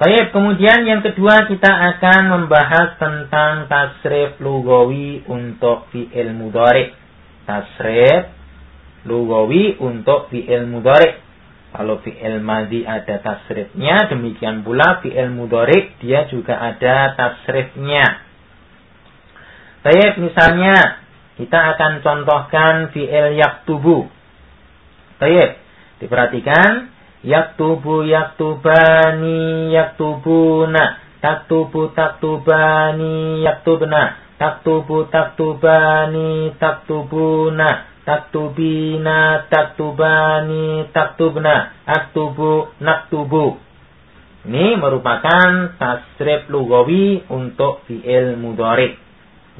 Baik, kemudian yang kedua kita akan membahas tentang tasrif lugawi untuk fi'il mudhari. Tasrif lugawi untuk fi'il mudhari. Kalau fi'il madhi ada tasrifnya, demikian pula fi'il mudhari dia juga ada tasrifnya. Baik, misalnya kita akan contohkan fi'il yaktubu. Baik, diperhatikan yaktubu yaktubani yaktubuna taktubu taktubani yaktubna taktubu taktubani taktubuna taktubina taktubani taktubna aktubu naktubu. Ini merupakan tasrif lugawi untuk fi'il mudhari.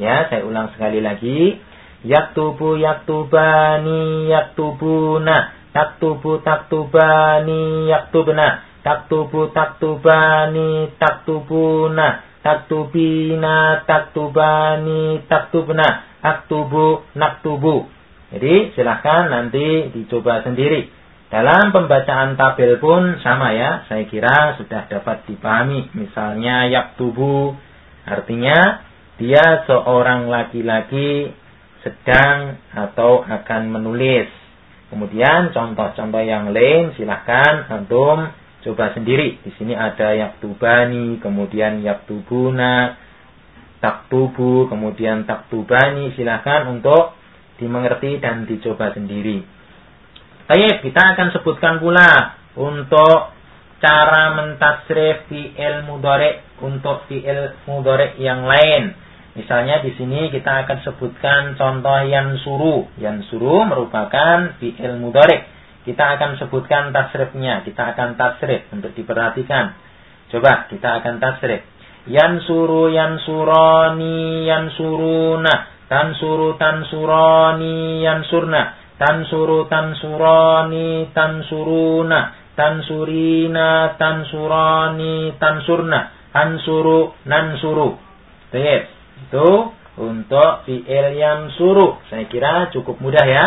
Ya saya ulang sekali lagi. Yaktubu yaktubani yaktubuna taktubu taktubani yaktubna. Taktubu taktubani taktubuna. Taktubina taktubani taktubna. Aktubu naktubu. Jadi silahkan nanti dicoba sendiri. Dalam pembacaan tabel pun sama ya. Saya kira sudah dapat dipahami. Misalnya yaktubu artinya dia seorang laki-laki sedang atau akan menulis Kemudian contoh-contoh yang lain silahkan antum coba sendiri. Di sini ada yaktubani, kemudian yaktubuna, taktubu, kemudian taktubani. Silahkan untuk dimengerti dan dicoba sendiri. Baik, kita akan sebutkan pula untuk cara mentasrif fi'il mudhari untuk fi'il mudhari yang lain. Misalnya di sini kita akan sebutkan contoh yang suru. Yang suru merupakan fi'il mudhari. Kita akan sebutkan tasrifnya. Kita akan tasrif untuk diperhatikan. Coba kita akan tasrif. Yan suru yan surani yan suruna. Tan suru tan surani yan surna. Tan suru tan surani tan suruna. Tan surina tan Itu untuk fi'il yang suruh. Saya kira cukup mudah ya.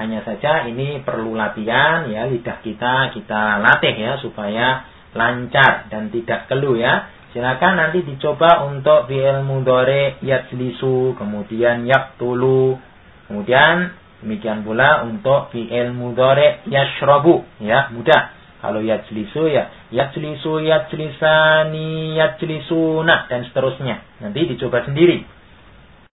Hanya saja ini perlu latihan ya lidah kita kita latih ya supaya lancar dan tidak keluh ya. Silakan nanti dicoba untuk fi'il mudhari yajlisu, kemudian yaktulu. Kemudian demikian pula untuk fi'il mudhari yashrabu ya, mudah. Kalau yajlisu ya yajlisu yajlisani yajlisuna dan seterusnya. Nanti dicoba sendiri.